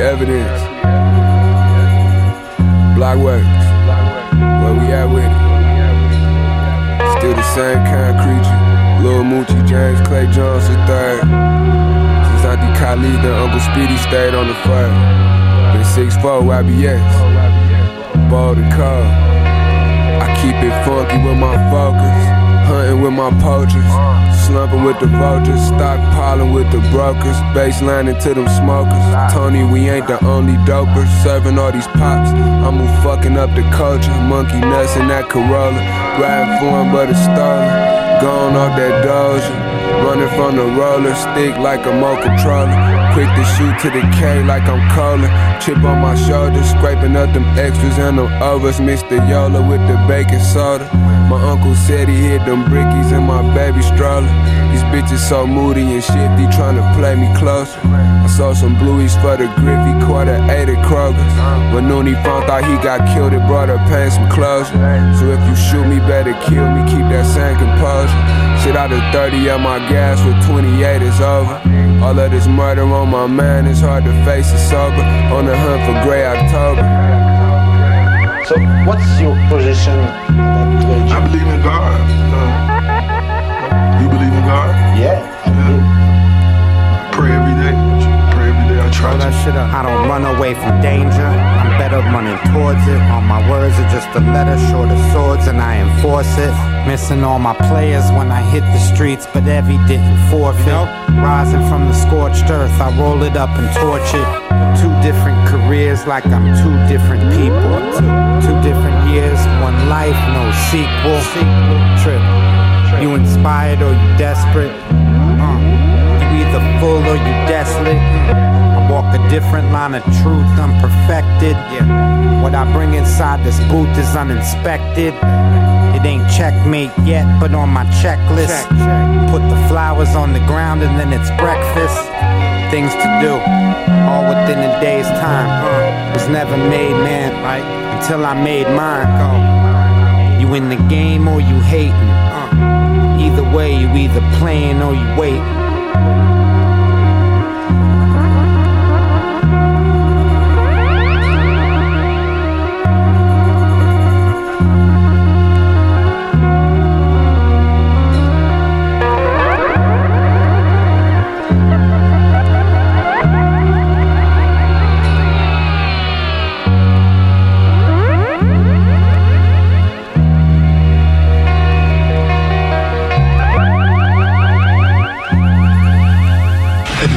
evidence. Blockworks, where we at with it? Still the same kind of creature. Lil Moochie, James Clay Jones III. Since Auntie Khalid and Uncle Speedy stayed on the fire. Been 6'4 IBS. Bold and cold. I keep it funky with my focus. Hunting with my poachers. Slumping with the vultures. Stockpiling with the brokers. Baselining to them smokers. Tony, we ain't the only dopers. Serving all these pops. I'm who fucking up the culture. Monkey nuts in that Corolla. Riding for him, but it's stolen. Gone off that doja. Running from the roller stick like a mo controller. Quick to shoot to the K like I'm calling. Chip on my shoulder, scraping up them extras and them overs. Mr. Yola with the baking soda. My uncle said he hid them brickies in my baby stroller. These bitches so moody and shifty, trying to play me closer. I saw some blueies for the Griffey, quarter eight at Kroger's. When Noonie found out he got killed, it brought her pain some closure. So if you shoot me, better kill me, keep that same composure. Shit out of 30 at my gas with 28 is over. All of this murder on my mind, it's hard to face it sober. On the hunt for Grey October. So, what's your position I believe in God. Uh, you believe in God? Yeah, I believe. Pray every day. Pray every day. I try to. I don't run away from danger. I'm better running towards it. All my words are just a letter short of swords, and I enforce it. Missing all my players when I hit the streets, but every didn't forfeit. Rising from the scorched earth, I roll it up and torch it. Two different careers, like I'm two different people. Two, different years, one life, no sequel. Trip. You inspired or you desperate? Uh, you either full or you desolate. I walk a different line of truth, I'm perfected. What I bring inside this booth is uninspected. It ain't checkmate yet, but on my checklist. Put the flowers on the ground and then it's breakfast. Things to do, all within a day's time. Was never made, man, right? Until I made mine. You in the game or you hating. Either way, you either playing or you wait.